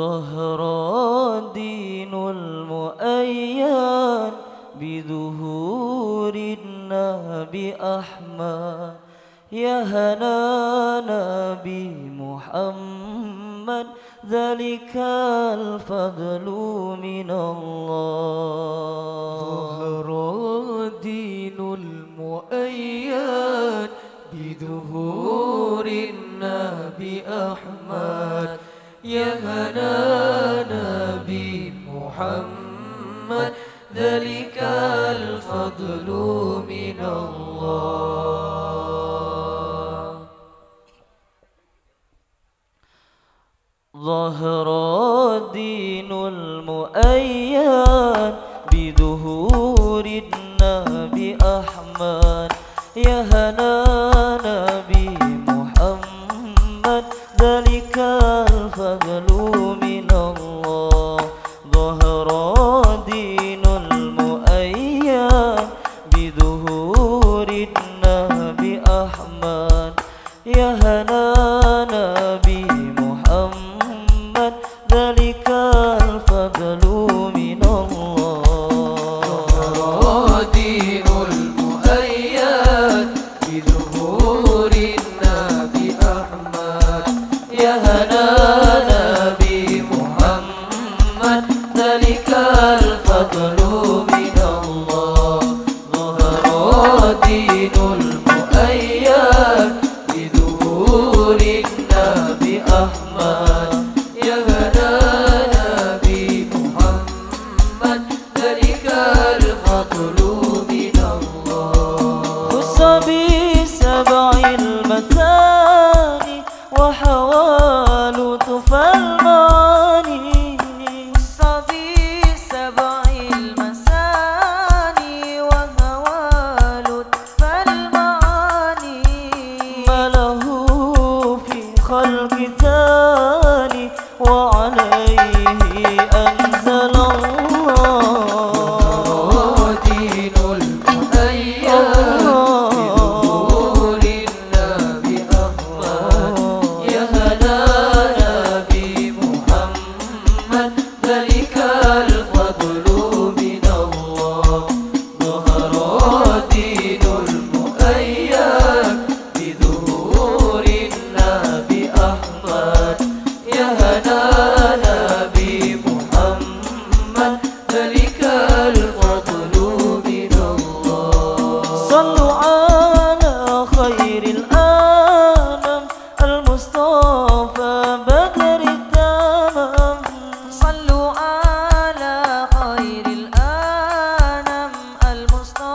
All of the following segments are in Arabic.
ظهر دين المؤيد بظهور النبي أحمد. يا هنا نبي محمد ذلك الفضل من الله. يا هنا نبي محمد ذلك الفضل من الله ظهر الدين المؤيد بظهور النبي أحمد يا هنا سبع المثاني وحوالي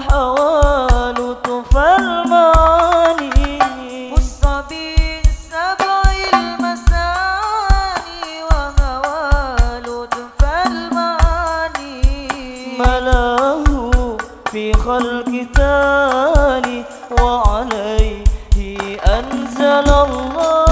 حوال المعاني المساني المعاني ملأه في خلق وعليه أنزل الله.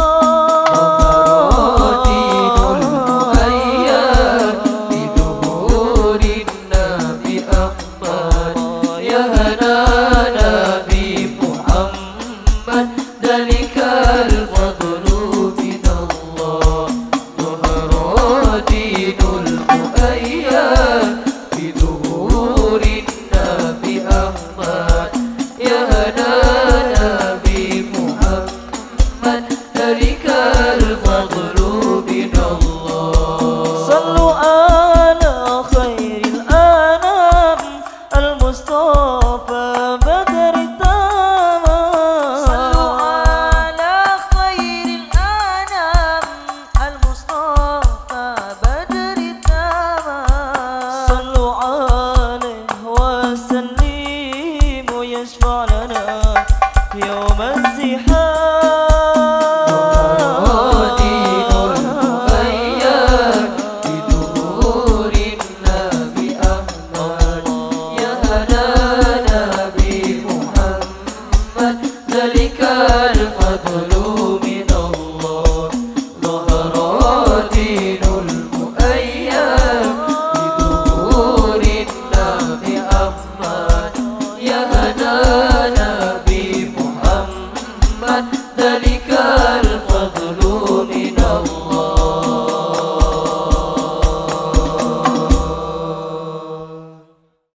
stop ظهر